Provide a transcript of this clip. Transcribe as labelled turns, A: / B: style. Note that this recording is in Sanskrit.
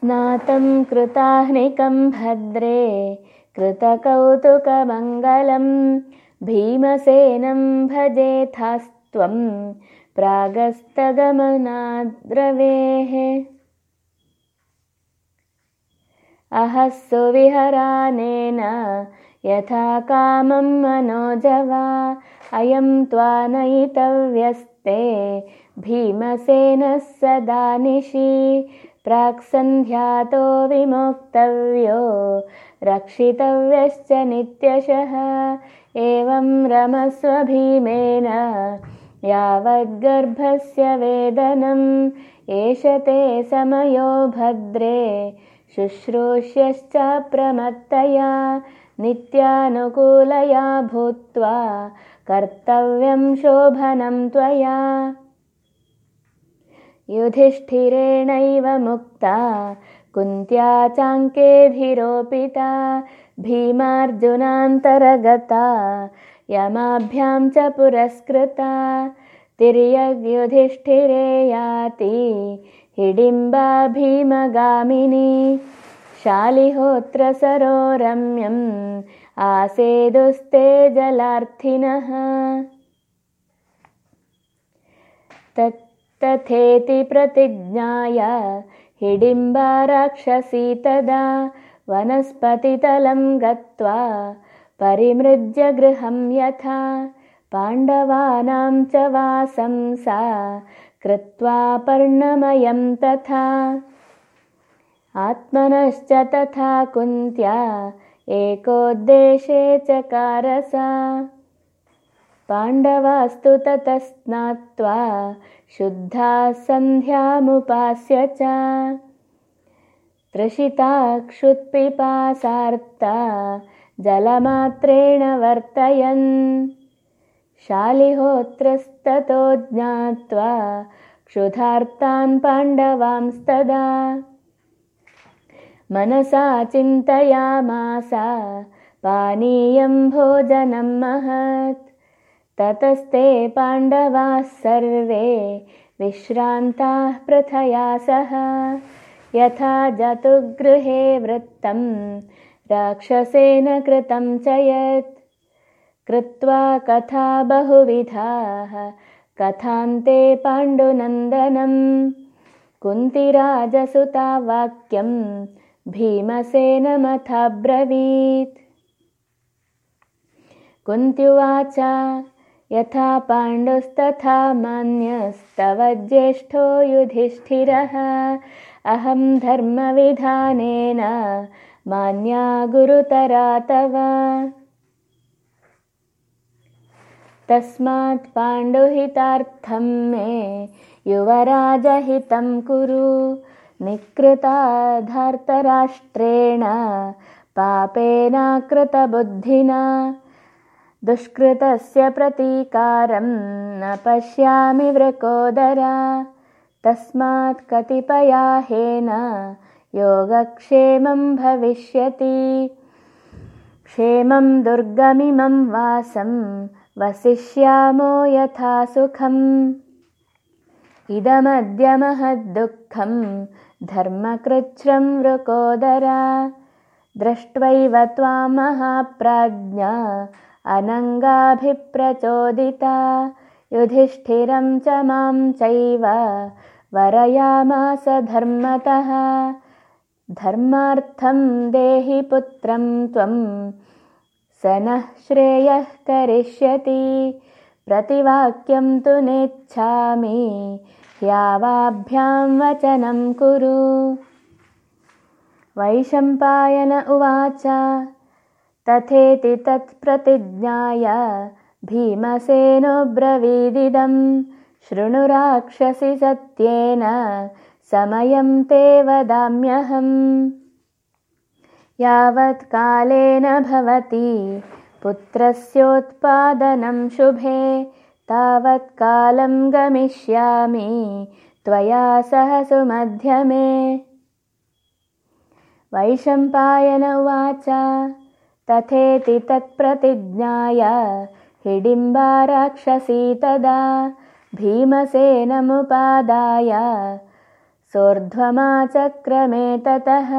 A: स्नातं कृताह्निकं भद्रे कृतकौतुकमङ्गलं भीमसेनं भजेथास्त्वं प्रागस्तगमनाद्रवेः। अहः सुविहरानेन यथा कामं मनोजवा अयं त्वानयितव्यस्ते भीमसेनः सदा निशि प्राक्सन्ध्यातो विमोक्तव्यो रक्षितव्यश्च नित्यशः। एवं रमस्व भीमेन यावद्गर्भस्य वेदनम् एष ते समयो भद्रे। शुश्रूष्यश्च प्रमत्तया नित्यानुकूलया भूत्वा कर्तव्यं शोभनं त्वया युधिष्ठिरेणैव मुक्ता कुन्त्या चाङ्केधिरोपिता भीमार्जुनान्तरगता यमाभ्यां च पुरस्कृता तिर्यग्युधिष्ठिरे याति हिडिम्बा भीमगामिनी शालिहोत्रसरो रम्यम् आसेदुस्ते जलार्थिनः। तत् तथेति प्रतिज्ञाय हिडिम्बा राक्षसी तदा वनस्पतितलं गत्वा परिमृज्य गृहं यथा पाण्डवानां च वासं सा कृत्वा पर्णमयं तथा आत्मनश्च तथा कुन्त्या एकोद्देशे चकारसा पाण्डवास्तु ततः स्नात्वा शुद्धा सन्ध्यामुपास्य च क्षुत्पिपासार्ता जलमात्रेण वर्तयन्। शालिहोत्रस्ततो ज्ञात्वा क्षुधार्तान् पाण्डवांस्तदा। मनसा चिन्तयामासा पानीयं भोजनं महत् ततस्ते पाण्डवाः सर्वे विश्रान्ताः पृथया सह। यथा जतुगृहे वृत्तं राक्षसेन कृतं च यत्। कृत्वा कथा बहुविधाः कथान्ते पाण्डुनन्दनं कुन्तिराजसुता वाक्यं भीमसेनमथाब्रवीत् कुन्त्युवाच यथा पाण्डुस्तथा मान्यस्तव ज्येष्ठो युधिष्ठिरः। अहं धर्मविधानेन मान्या गुरुतरा तव। तस्मात् पाण्डुहितार्थं मे युवराजहितं कुरु। निकृताधार्तराष्ट्रेण पापेनाकृतबुद्धिना दुष्कृतस्य प्रतीकारं न पश्यामि वृकोदरा। तस्मात् कतिपयाहेन योगक्षेमं भविष्यति। क्षेमं दुर्गमिमं वासं वसिष्यामो यथा सुखम्। इदमद्य महद्दुःखं धर्मकृच्छ्रं वृकोदरा। दृष्ट्वैव त्वां महाप्राज्ञा अनङ्गाभिप्रचोदिता। युधिष्ठिरं च मां चैव वरयामास धर्मतः। धर्मार्थं देहि पुत्रं त्वं स नः श्रेयः करिष्यति। प्रतिवाक्यं तु नेच्छामि। ह्यावाभ्यां वचनं कुरु। वैशम्पायन उवाच तथेति तत्प्रतिज्ञाय भीमसेनोब्रवीदिदं शृणुराक्षसि सत्येन समयं ते वदाम्यहम् यावत्कालेन भवति पुत्रस्योत्पादनं शुभे तावत्कालं गमिष्यामि त्वया सह सुमध्यमे। वैशम्पायन उवाच तथेति तत्प्रतिज्ञाय हिडिम्बा राक्षसी तदा भीमसेनमुपादाय सोर्ध्वमाचक्रमे ततः